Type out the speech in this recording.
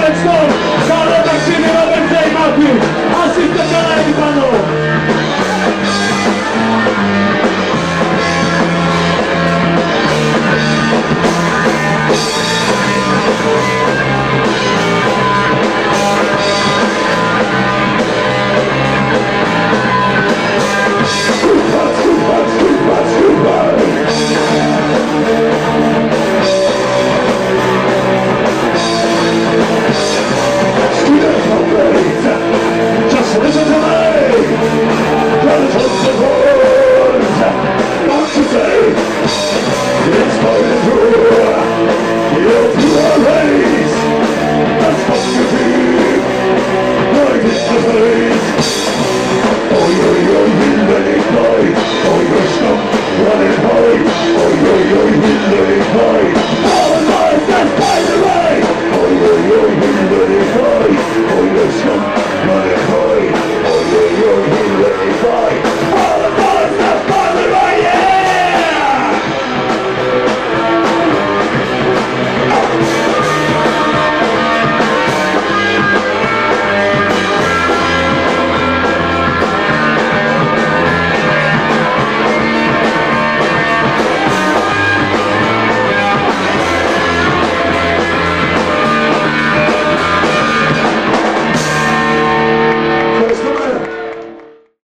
let's go.